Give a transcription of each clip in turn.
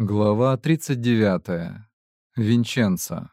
Глава 39. Винченцо.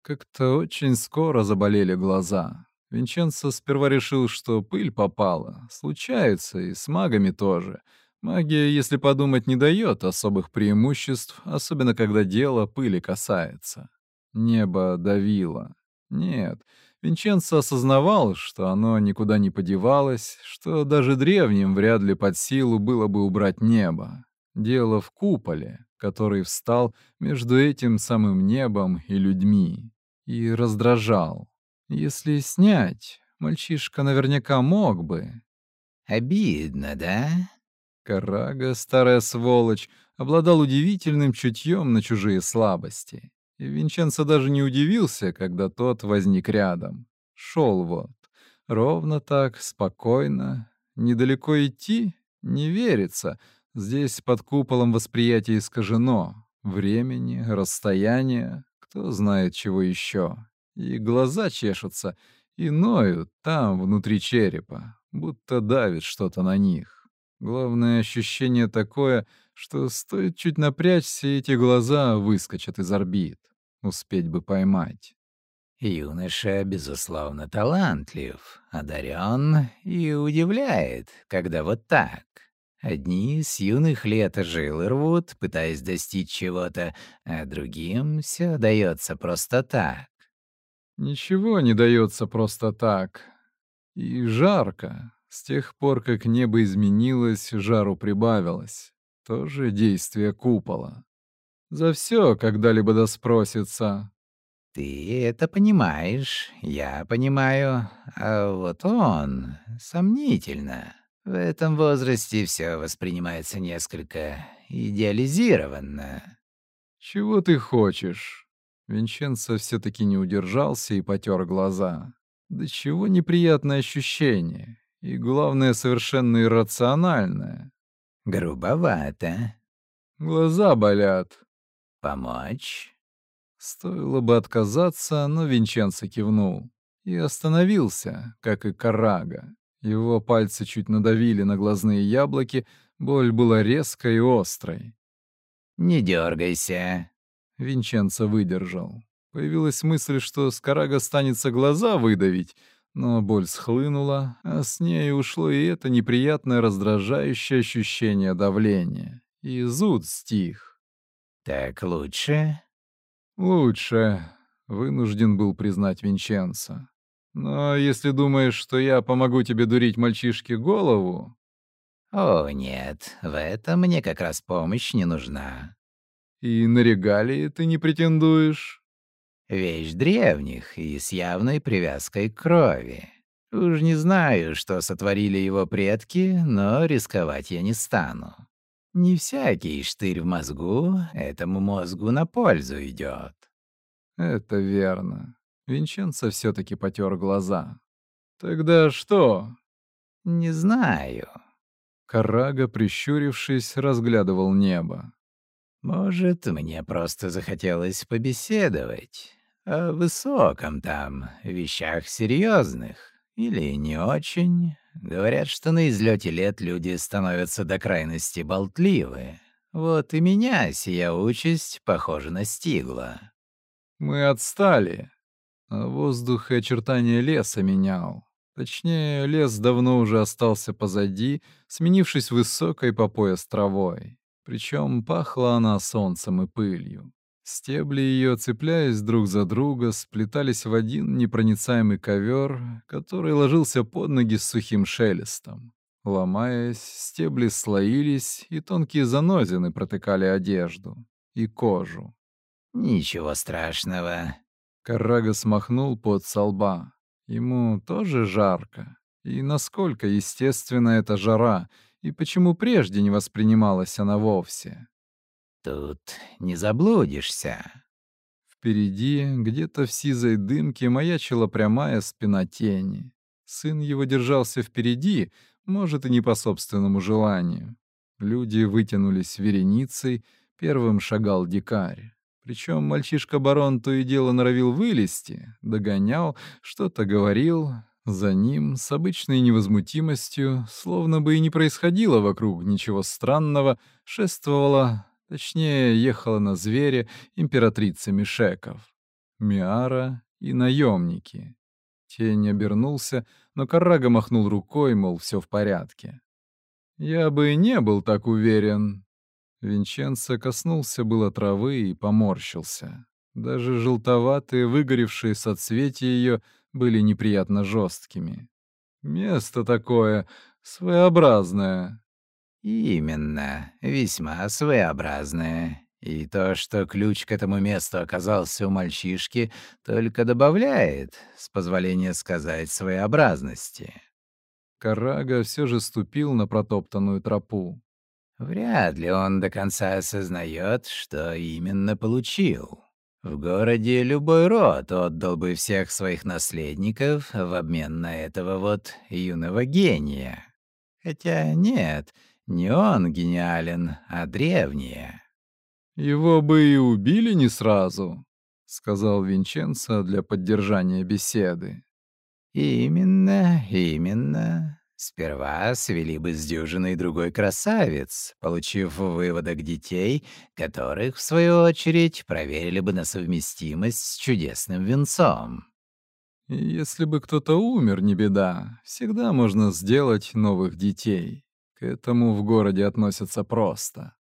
Как-то очень скоро заболели глаза. Винченцо сперва решил, что пыль попала. Случается, и с магами тоже. Магия, если подумать, не дает особых преимуществ, особенно когда дело пыли касается. Небо давило. Нет, Винченцо осознавал, что оно никуда не подевалось, что даже древним вряд ли под силу было бы убрать небо. Дело в куполе, который встал между этим самым небом и людьми, и раздражал. Если снять, мальчишка наверняка мог бы. Обидно, да? Карага, старая сволочь, обладал удивительным чутьем на чужие слабости. И Винченцо даже не удивился, когда тот возник рядом. Шел вот. Ровно так, спокойно. Недалеко идти? Не верится — Здесь под куполом восприятие искажено. Времени, расстояние, кто знает чего еще. И глаза чешутся, и ноют там, внутри черепа, будто давит что-то на них. Главное ощущение такое, что стоит чуть напрячься, и эти глаза выскочат из орбит. Успеть бы поймать. Юноша, безусловно, талантлив, одарен и удивляет, когда вот так. Одни с юных лет жилы рвут, пытаясь достичь чего-то, а другим все дается просто так. Ничего не дается просто так. И жарко. С тех пор, как небо изменилось, жару прибавилось. Тоже действие купола. За все когда-либо доспросится. Ты это понимаешь, я понимаю, а вот он сомнительно. В этом возрасте все воспринимается несколько идеализированно. «Чего ты хочешь?» Винченцо все-таки не удержался и потер глаза. Да чего неприятное ощущение. И главное, совершенно иррациональное. Грубовато. Глаза болят. Помочь? Стоило бы отказаться, но Винченцо кивнул. И остановился, как и Карага. Его пальцы чуть надавили на глазные яблоки, боль была резкой и острой. «Не дергайся», — Винченцо выдержал. Появилась мысль, что Скарага станется глаза выдавить, но боль схлынула, а с ней ушло и это неприятное раздражающее ощущение давления. И зуд стих. «Так лучше?» «Лучше», — вынужден был признать Винченцо. Но если думаешь, что я помогу тебе дурить мальчишке голову...» «О, нет, в этом мне как раз помощь не нужна». «И на регалии ты не претендуешь?» «Вещь древних и с явной привязкой к крови. Уж не знаю, что сотворили его предки, но рисковать я не стану. Не всякий штырь в мозгу этому мозгу на пользу идет. «Это верно. Винченцо все-таки потер глаза. «Тогда что?» «Не знаю». Карага, прищурившись, разглядывал небо. «Может, мне просто захотелось побеседовать о высоком там, вещах серьезных или не очень. Говорят, что на излете лет люди становятся до крайности болтливы. Вот и меня сия участь, похоже, настигла». «Мы отстали», воздух и очертания леса менял. Точнее, лес давно уже остался позади, сменившись высокой по пояс травой. Причем пахла она солнцем и пылью. Стебли ее, цепляясь друг за друга, сплетались в один непроницаемый ковер, который ложился под ноги с сухим шелестом. Ломаясь, стебли слоились, и тонкие занозины протыкали одежду и кожу. «Ничего страшного», Карага смахнул под со лба. Ему тоже жарко. И насколько естественна эта жара, и почему прежде не воспринималась она вовсе? «Тут не заблудишься». Впереди, где-то в сизой дымке, маячила прямая спина тени. Сын его держался впереди, может, и не по собственному желанию. Люди вытянулись вереницей, первым шагал дикарь. Причем мальчишка-барон то и дело норовил вылезти, догонял, что-то говорил. За ним с обычной невозмутимостью, словно бы и не происходило вокруг ничего странного, шествовала Точнее, ехала на звере императрицы Мишеков. Миара и наемники. Тень обернулся, но Карага махнул рукой, мол, все в порядке. «Я бы не был так уверен». Винченцо коснулся было травы и поморщился. Даже желтоватые, выгоревшие соцветия ее были неприятно жесткими. Место такое своеобразное. Именно, весьма своеобразное. И то, что ключ к этому месту оказался у мальчишки, только добавляет, с позволения сказать, своеобразности. Карага все же ступил на протоптанную тропу. Вряд ли он до конца осознает, что именно получил. В городе любой род отдал бы всех своих наследников в обмен на этого вот юного гения. Хотя нет, не он гениален, а древние. «Его бы и убили не сразу», — сказал Винченцо для поддержания беседы. «Именно, именно. Сперва свели бы с дюжиной другой красавец, получив выводок детей, которых, в свою очередь, проверили бы на совместимость с чудесным венцом. Если бы кто-то умер, не беда. Всегда можно сделать новых детей. К этому в городе относятся просто.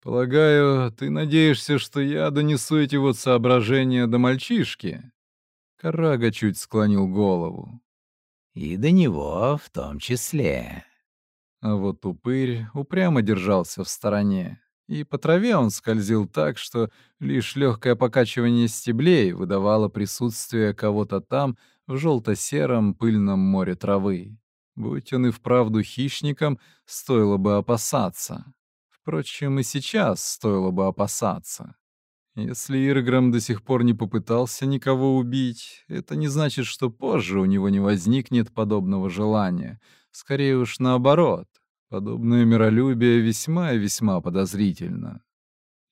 Полагаю, ты надеешься, что я донесу эти вот соображения до мальчишки? Карага чуть склонил голову. И до него в том числе. А вот упырь упрямо держался в стороне. И по траве он скользил так, что лишь легкое покачивание стеблей выдавало присутствие кого-то там в желто-сером пыльном море травы. Будь он и вправду хищником, стоило бы опасаться. Впрочем, и сейчас стоило бы опасаться. Если Ирграм до сих пор не попытался никого убить, это не значит, что позже у него не возникнет подобного желания. Скорее уж наоборот. Подобное миролюбие весьма и весьма подозрительно.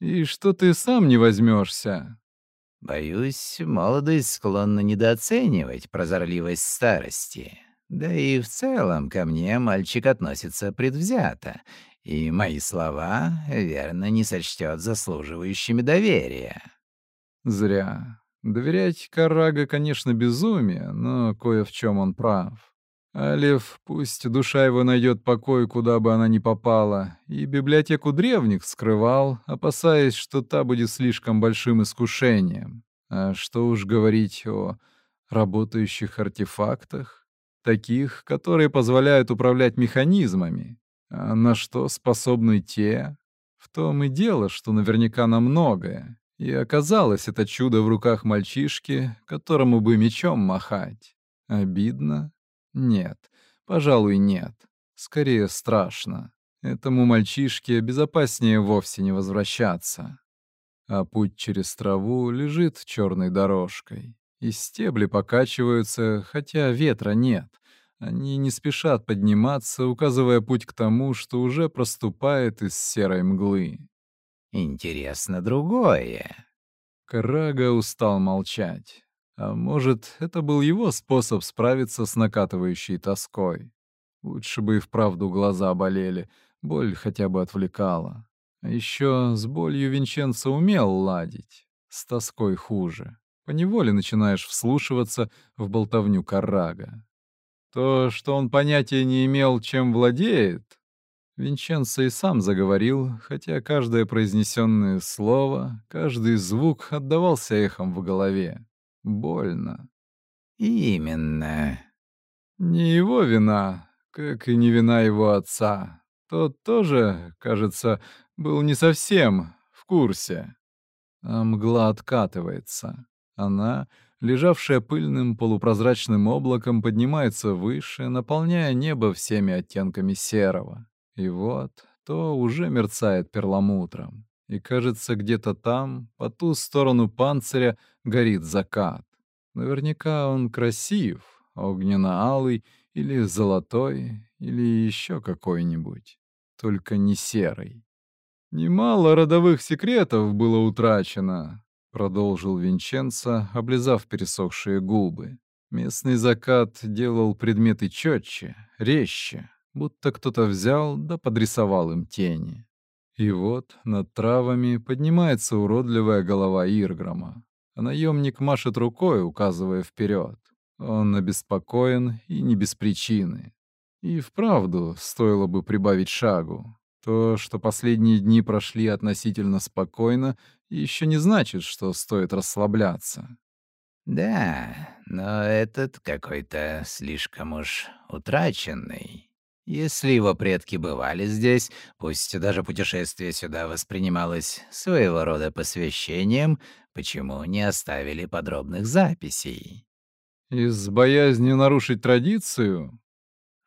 И что ты сам не возьмешься? Боюсь, молодость склонна недооценивать прозорливость старости. Да и в целом ко мне мальчик относится предвзято, и мои слова, верно, не сочтет заслуживающими доверия. Зря. Доверять Карага, конечно, безумие, но кое в чем он прав. Алев, пусть душа его найдет покой, куда бы она ни попала, и библиотеку древних скрывал, опасаясь, что та будет слишком большим искушением. А что уж говорить о работающих артефактах, таких, которые позволяют управлять механизмами, а на что способны те? В том и дело, что наверняка на многое. И оказалось это чудо в руках мальчишки, которому бы мечом махать. Обидно? Нет. Пожалуй, нет. Скорее страшно. Этому мальчишке безопаснее вовсе не возвращаться. А путь через траву лежит черной дорожкой. И стебли покачиваются, хотя ветра нет. Они не спешат подниматься, указывая путь к тому, что уже проступает из серой мглы. «Интересно другое». Карага устал молчать. А может, это был его способ справиться с накатывающей тоской. Лучше бы и вправду глаза болели, боль хотя бы отвлекала. А еще с болью Винченцо умел ладить, с тоской хуже. Поневоле начинаешь вслушиваться в болтовню Карага. То, что он понятия не имел, чем владеет, Винченцо и сам заговорил, хотя каждое произнесенное слово, каждый звук отдавался эхом в голове. Больно. Именно. Не его вина, как и не вина его отца. Тот тоже, кажется, был не совсем в курсе. А мгла откатывается. Она лежавшая пыльным полупрозрачным облаком, поднимается выше, наполняя небо всеми оттенками серого. И вот то уже мерцает перламутром. И кажется, где-то там, по ту сторону панциря, горит закат. Наверняка он красив, огненно-алый или золотой, или еще какой-нибудь, только не серый. Немало родовых секретов было утрачено, продолжил Винченцо, облизав пересохшие губы. Местный закат делал предметы четче, резче, будто кто-то взял да подрисовал им тени. И вот над травами поднимается уродливая голова Ирграма, а наемник машет рукой, указывая вперед. Он обеспокоен и не без причины. И вправду стоило бы прибавить шагу. То, что последние дни прошли относительно спокойно, еще не значит, что стоит расслабляться. Да, но этот какой-то слишком уж утраченный. Если его предки бывали здесь, пусть даже путешествие сюда воспринималось своего рода посвящением, почему не оставили подробных записей? Из боязни нарушить традицию?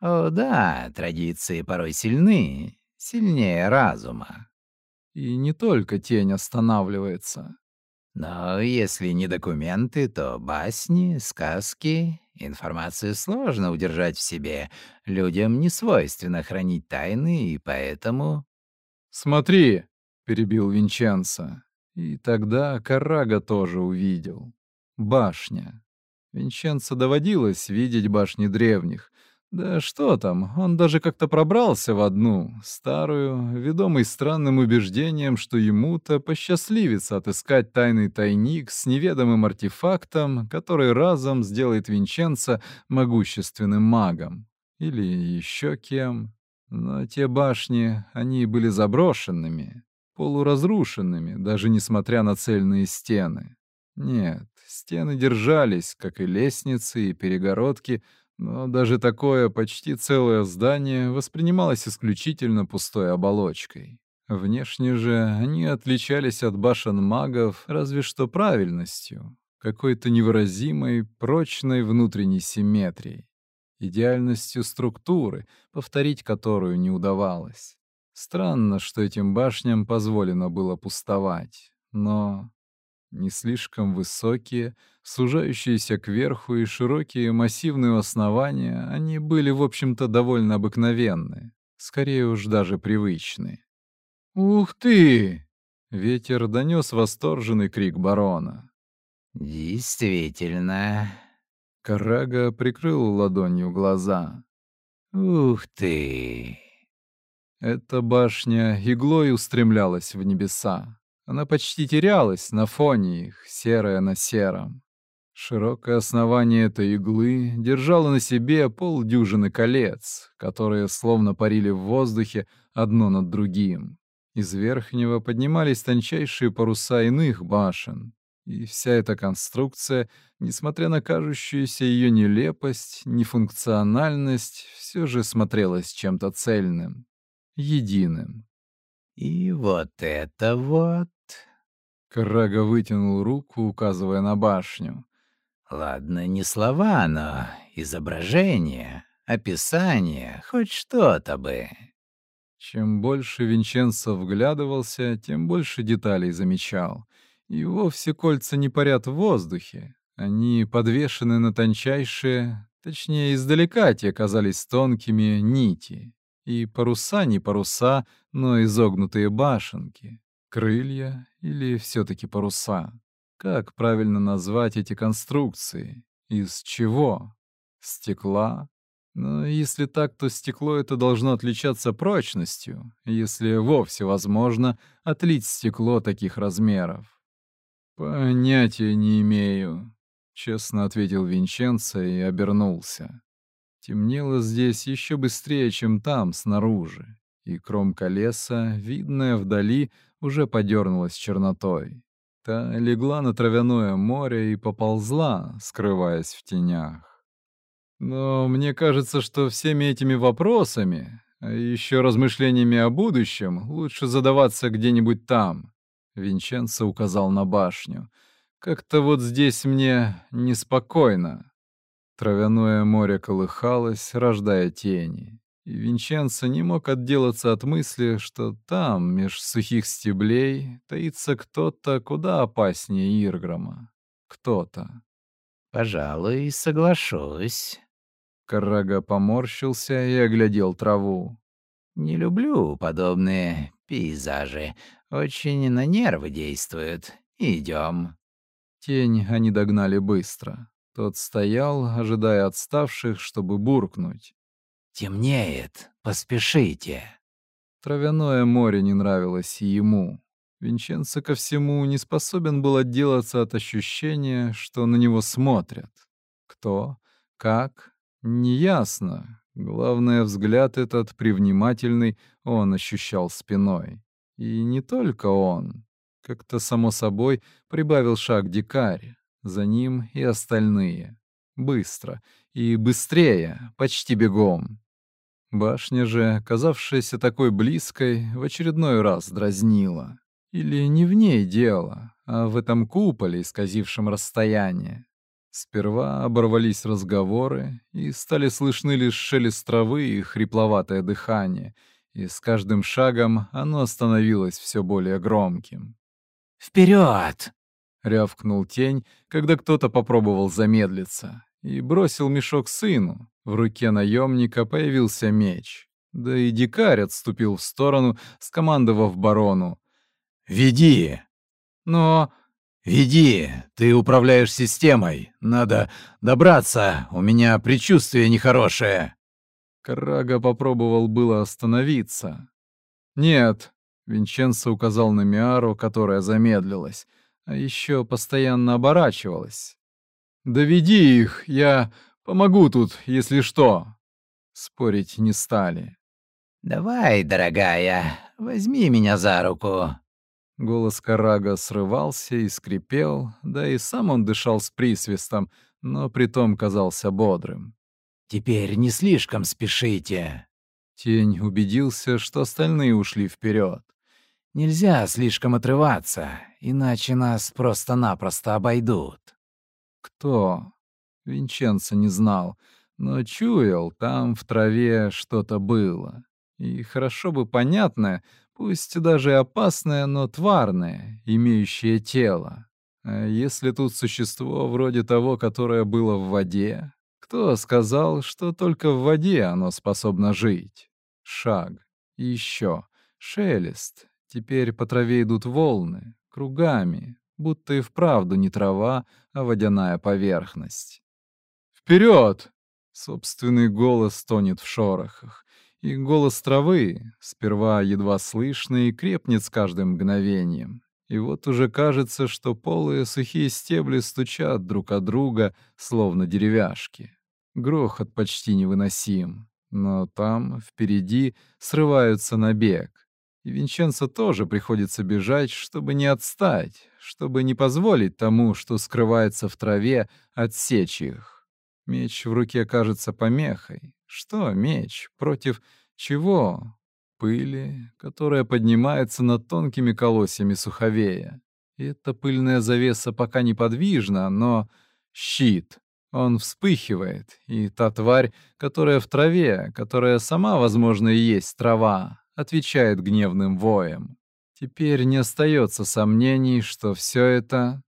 О да, традиции порой сильны, сильнее разума. И не только тень останавливается. Но если не документы, то басни, сказки, информацию сложно удержать в себе. Людям не свойственно хранить тайны, и поэтому... «Смотри!» — перебил Винченцо. И тогда Карага тоже увидел. Башня. Винченцо доводилось видеть башни древних, да что там, он даже как-то пробрался в одну, старую, ведомый странным убеждением, что ему-то посчастливится отыскать тайный тайник с неведомым артефактом, который разом сделает Винченца могущественным магом. Или еще кем. Но те башни, они были заброшенными, полуразрушенными, даже несмотря на цельные стены. Нет, стены держались, как и лестницы и перегородки, но даже такое почти целое здание воспринималось исключительно пустой оболочкой. Внешне же они отличались от башен магов разве что правильностью, какой-то невыразимой, прочной внутренней симметрией, идеальностью структуры, повторить которую не удавалось. Странно, что этим башням позволено было пустовать, но не слишком высокие, сужающиеся кверху и широкие массивные основания, они были, в общем-то, довольно обыкновенны, скорее уж даже привычны. «Ух ты!» — ветер донес восторженный крик барона. «Действительно...» Карага прикрыл ладонью глаза. «Ух ты!» Эта башня иглой устремлялась в небеса. Она почти терялась на фоне их, серая на сером. Широкое основание этой иглы держало на себе полдюжины колец, которые словно парили в воздухе одно над другим. Из верхнего поднимались тончайшие паруса иных башен, и вся эта конструкция, несмотря на кажущуюся ее нелепость, нефункциональность, все же смотрелась чем-то цельным, единым. «И вот это вот...» Крага вытянул руку, указывая на башню. «Ладно, не слова, но изображение, описание, хоть что-то бы». Чем больше Винченцо вглядывался, тем больше деталей замечал. И вовсе кольца не парят в воздухе. Они подвешены на тончайшие, точнее, издалека те казались тонкими нити. И паруса не паруса, но изогнутые башенки. Крылья или все-таки паруса? Как правильно назвать эти конструкции? Из чего? Стекла? Но если так, то стекло это должно отличаться прочностью, если вовсе возможно отлить стекло таких размеров. «Понятия не имею», — честно ответил Винченцо и обернулся. Темнело здесь еще быстрее, чем там, снаружи и кромка леса, видная вдали, уже подернулась чернотой. Та легла на травяное море и поползла, скрываясь в тенях. Но мне кажется, что всеми этими вопросами, а еще размышлениями о будущем, лучше задаваться где-нибудь там. Винченцо указал на башню. Как-то вот здесь мне неспокойно. Травяное море колыхалось, рождая тени и Винченцо не мог отделаться от мысли, что там, меж сухих стеблей, таится кто-то куда опаснее Ирграма. Кто-то. «Пожалуй, соглашусь». Карага поморщился и оглядел траву. «Не люблю подобные пейзажи. Очень на нервы действуют. Идем. Тень они догнали быстро. Тот стоял, ожидая отставших, чтобы буркнуть. «Темнеет, поспешите». Травяное море не нравилось и ему. Винченцо ко всему не способен был отделаться от ощущения, что на него смотрят. Кто? Как? Неясно. Главное, взгляд этот привнимательный он ощущал спиной. И не только он. Как-то само собой прибавил шаг дикарь. За ним и остальные. Быстро. И быстрее, почти бегом. Башня же, казавшаяся такой близкой, в очередной раз дразнила. Или не в ней дело, а в этом куполе, исказившем расстояние. Сперва оборвались разговоры, и стали слышны лишь шелест травы и хрипловатое дыхание, и с каждым шагом оно становилось все более громким. «Вперед!» — рявкнул тень, когда кто-то попробовал замедлиться, и бросил мешок сыну. В руке наемника появился меч. Да и дикарь отступил в сторону, скомандовав барону. «Веди!» «Но...» «Веди, ты управляешь системой. Надо добраться, у меня предчувствие нехорошее». Карага попробовал было остановиться. «Нет», — Винченцо указал на Миару, которая замедлилась, а еще постоянно оборачивалась. «Доведи их, я помогу тут, если что». Спорить не стали. «Давай, дорогая, возьми меня за руку», Голос Карага срывался и скрипел, да и сам он дышал с присвистом, но притом казался бодрым. «Теперь не слишком спешите». Тень убедился, что остальные ушли вперед. «Нельзя слишком отрываться, иначе нас просто-напросто обойдут». «Кто?» Винченцо не знал, но чуял, там в траве что-то было. И хорошо бы понятное, Пусть даже опасное, но тварное, имеющее тело. А если тут существо вроде того, которое было в воде? Кто сказал, что только в воде оно способно жить? Шаг. Еще. Шелест. Теперь по траве идут волны. Кругами. Будто и вправду не трава, а водяная поверхность. «Вперед!» Собственный голос тонет в шорохах. И голос травы, сперва едва слышный, крепнет с каждым мгновением. И вот уже кажется, что полые сухие стебли стучат друг от друга, словно деревяшки. Грохот почти невыносим, но там, впереди, срываются на бег. И Винченцо тоже приходится бежать, чтобы не отстать, чтобы не позволить тому, что скрывается в траве, отсечь их. Меч в руке кажется помехой, что меч? Против чего? Пыли, которая поднимается над тонкими колосьями суховея. И эта пыльная завеса пока неподвижна, но щит. Он вспыхивает, и та тварь, которая в траве, которая сама, возможно, и есть трава, отвечает гневным воем. Теперь не остается сомнений, что все это...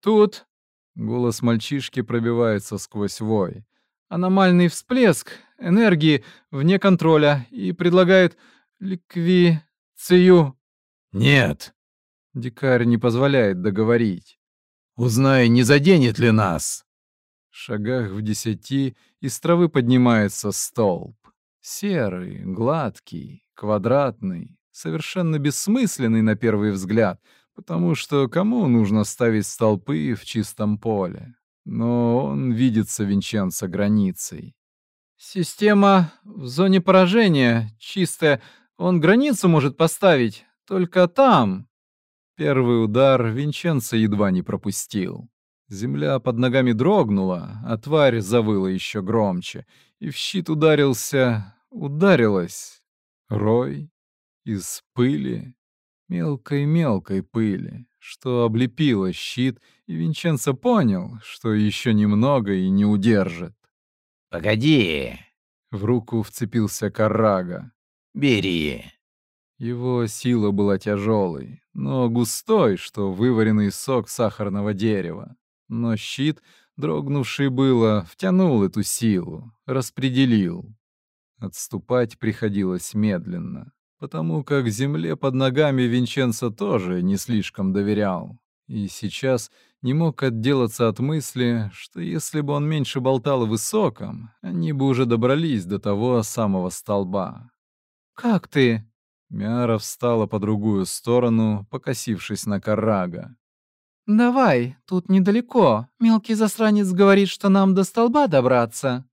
«Тут!» — голос мальчишки пробивается сквозь вой аномальный всплеск энергии вне контроля и предлагает ликвицию. Нет. Дикарь не позволяет договорить. Узнай, не заденет ли нас. В шагах в десяти из травы поднимается столб. Серый, гладкий, квадратный, совершенно бессмысленный на первый взгляд, потому что кому нужно ставить столпы в чистом поле? но он видится Винченцо границей. «Система в зоне поражения, чистая. Он границу может поставить, только там». Первый удар Винченцо едва не пропустил. Земля под ногами дрогнула, а тварь завыла еще громче, и в щит ударился... ударилась. Рой из пыли, мелкой-мелкой пыли, что облепило щит — и Винченцо понял, что еще немного и не удержит. «Погоди!» — в руку вцепился Карага. «Бери!» Его сила была тяжелой, но густой, что вываренный сок сахарного дерева. Но щит, дрогнувший было, втянул эту силу, распределил. Отступать приходилось медленно, потому как земле под ногами Винченцо тоже не слишком доверял. И сейчас не мог отделаться от мысли, что если бы он меньше болтал о высоком, они бы уже добрались до того самого столба. «Как ты?» Миара встала по другую сторону, покосившись на Карага. «Давай, тут недалеко. Мелкий засранец говорит, что нам до столба добраться».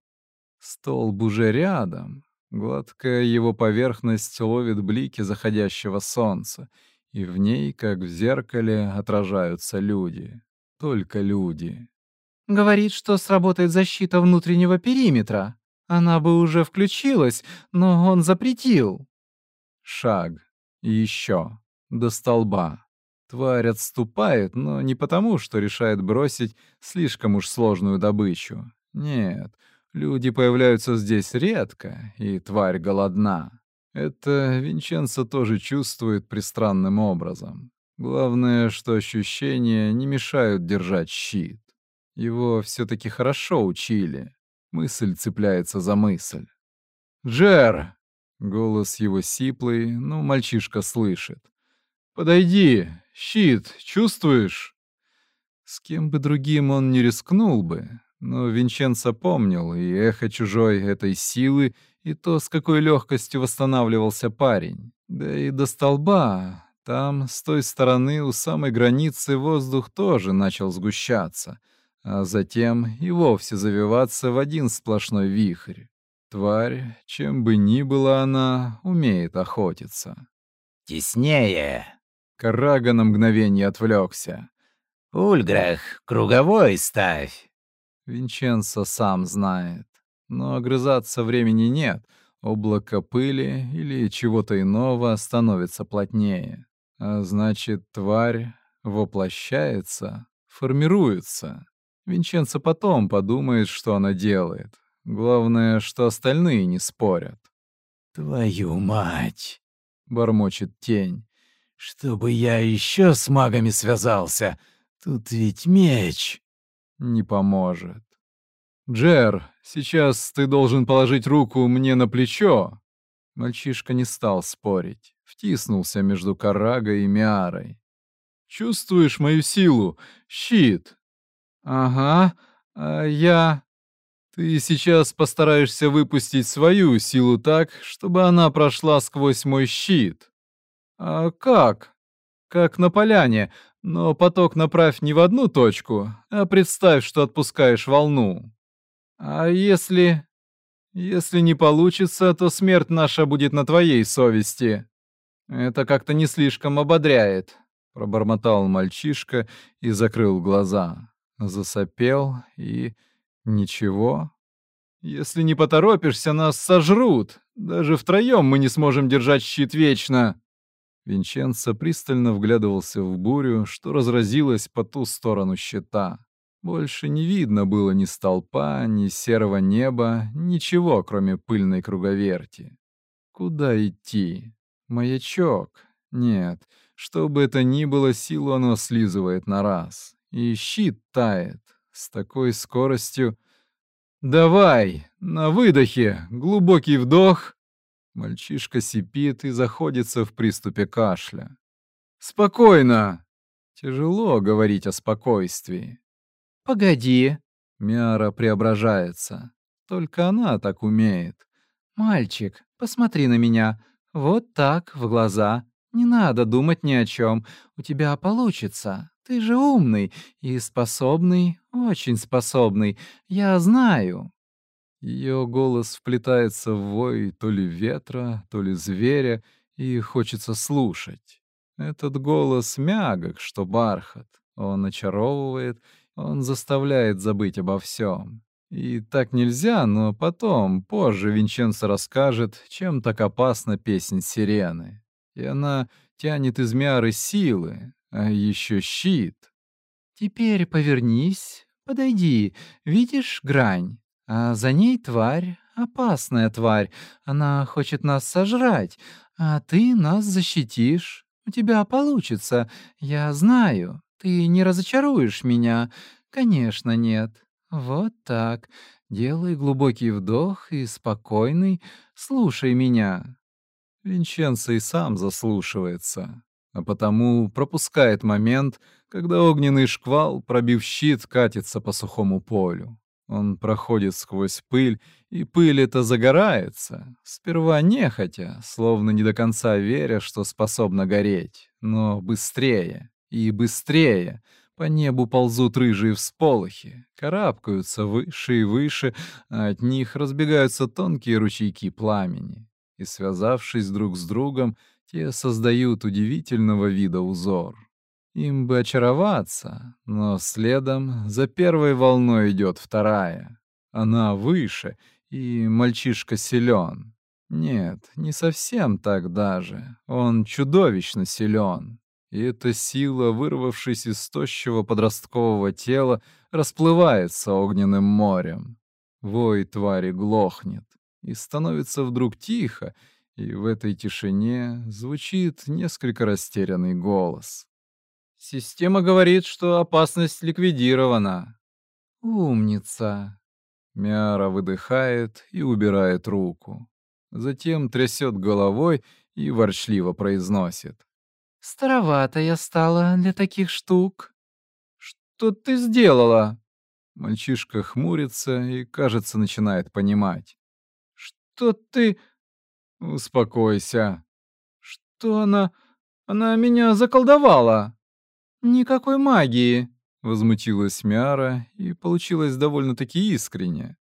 Столб уже рядом. Гладкая его поверхность ловит блики заходящего солнца, и в ней, как в зеркале, отражаются люди. Только люди. Говорит, что сработает защита внутреннего периметра. Она бы уже включилась, но он запретил. Шаг. Еще. До столба. Тварь отступает, но не потому, что решает бросить слишком уж сложную добычу. Нет, люди появляются здесь редко, и тварь голодна. Это Винченцо тоже чувствует пристранным образом. Главное, что ощущения не мешают держать щит. Его все-таки хорошо учили. Мысль цепляется за мысль. «Джер!» — голос его сиплый, но мальчишка слышит. «Подойди! Щит! Чувствуешь?» С кем бы другим он не рискнул бы, но Винченцо помнил и эхо чужой этой силы, и то, с какой легкостью восстанавливался парень. Да и до столба, там, с той стороны, у самой границы, воздух тоже начал сгущаться — а затем и вовсе завиваться в один сплошной вихрь. Тварь, чем бы ни была она, умеет охотиться. «Теснее!» Карага на мгновение отвлекся. «Ульграх, круговой ставь!» Винченцо сам знает. Но огрызаться времени нет. Облако пыли или чего-то иного становится плотнее. А значит, тварь воплощается, формируется. Винченцо потом подумает, что она делает. Главное, что остальные не спорят. «Твою мать!» — бормочет тень. «Чтобы я еще с магами связался! Тут ведь меч!» Не поможет. «Джер, сейчас ты должен положить руку мне на плечо!» Мальчишка не стал спорить, втиснулся между Карагой и Миарой. «Чувствуешь мою силу? Щит! «Ага, а я...» «Ты сейчас постараешься выпустить свою силу так, чтобы она прошла сквозь мой щит». «А как?» «Как на поляне, но поток направь не в одну точку, а представь, что отпускаешь волну. А если... Если не получится, то смерть наша будет на твоей совести. Это как-то не слишком ободряет», — пробормотал мальчишка и закрыл глаза засопел и... ничего. Если не поторопишься, нас сожрут. Даже втроем мы не сможем держать щит вечно. Винченцо пристально вглядывался в бурю, что разразилась по ту сторону щита. Больше не видно было ни столпа, ни серого неба, ничего, кроме пыльной круговерти. Куда идти? Маячок? Нет, что бы это ни было, силу оно слизывает на раз и щит тает с такой скоростью. «Давай, на выдохе, глубокий вдох». Мальчишка сипит и заходится в приступе кашля. «Спокойно!» Тяжело говорить о спокойствии. «Погоди!» Мяра преображается. Только она так умеет. «Мальчик, посмотри на меня. Вот так, в глаза. Не надо думать ни о чем. У тебя получится. Ты же умный и способный, очень способный. Я знаю». Ее голос вплетается в вой то ли ветра, то ли зверя, и хочется слушать. Этот голос мягок, что бархат. Он очаровывает, он заставляет забыть обо всем. И так нельзя, но потом, позже Винченцо расскажет, чем так опасна песнь сирены. И она тянет из Мяры силы, а еще щит. Теперь повернись, подойди, видишь грань? А за ней тварь, опасная тварь. Она хочет нас сожрать, а ты нас защитишь. У тебя получится, я знаю. Ты не разочаруешь меня. Конечно, нет. Вот так. Делай глубокий вдох и спокойный. Слушай меня. Винченцо и сам заслушивается а потому пропускает момент, когда огненный шквал, пробив щит, катится по сухому полю. Он проходит сквозь пыль, и пыль эта загорается, сперва нехотя, словно не до конца веря, что способна гореть, но быстрее и быстрее. По небу ползут рыжие всполохи, карабкаются выше и выше, а от них разбегаются тонкие ручейки пламени. И, связавшись друг с другом, те создают удивительного вида узор. Им бы очароваться, но следом за первой волной идет вторая. Она выше, и мальчишка силен. Нет, не совсем так даже. Он чудовищно силен. И эта сила, вырвавшись из тощего подросткового тела, расплывается огненным морем. Вой твари глохнет, и становится вдруг тихо, и в этой тишине звучит несколько растерянный голос. Система говорит, что опасность ликвидирована. Умница. Мяра выдыхает и убирает руку. Затем трясет головой и ворчливо произносит. «Старовато я стала для таких штук». «Что ты сделала?» Мальчишка хмурится и, кажется, начинает понимать. «Что ты...» «Успокойся». «Что она... она меня заколдовала?» «Никакой магии», — возмутилась Мяра и получилось довольно-таки искренне.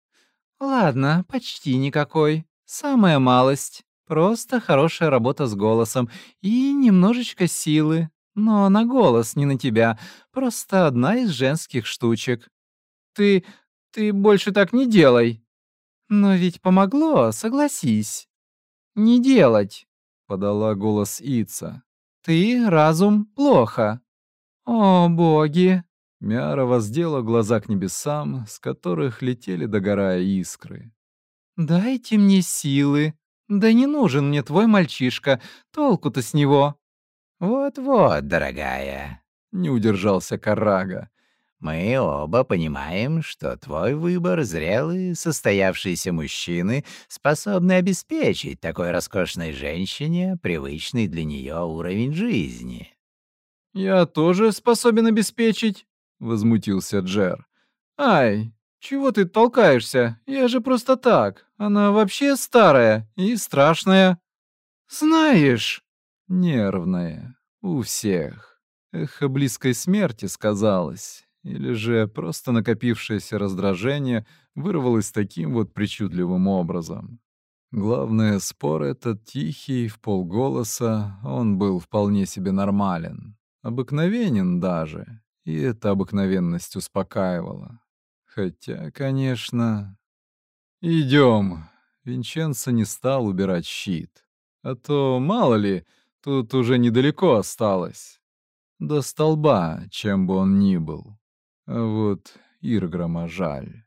«Ладно, почти никакой. Самая малость. Просто хорошая работа с голосом и немножечко силы. Но на голос, не на тебя. Просто одна из женских штучек. Ты... ты больше так не делай. Но ведь помогло, согласись. Не делать, — подала голос Ица. Ты, разум, плохо. «О, боги!» Мяра воздела глаза к небесам, с которых летели догорая искры. «Дайте мне силы. Да не нужен мне твой мальчишка. Толку-то с него». «Вот-вот, дорогая», — не удержался Карага. «Мы оба понимаем, что твой выбор зрелый, состоявшийся мужчины, способный обеспечить такой роскошной женщине привычный для нее уровень жизни. «Я тоже способен обеспечить», — возмутился Джер. «Ай, чего ты толкаешься? Я же просто так. Она вообще старая и страшная». «Знаешь...» «Нервная. У всех. Эхо близкой смерти сказалось. Или же просто накопившееся раздражение вырвалось таким вот причудливым образом. Главное, спор этот тихий, в полголоса, он был вполне себе нормален. Обыкновенен даже, и эта обыкновенность успокаивала. Хотя, конечно... Идем. Винченцо не стал убирать щит. А то, мало ли, тут уже недалеко осталось. До столба, чем бы он ни был. А вот Ирграма жаль.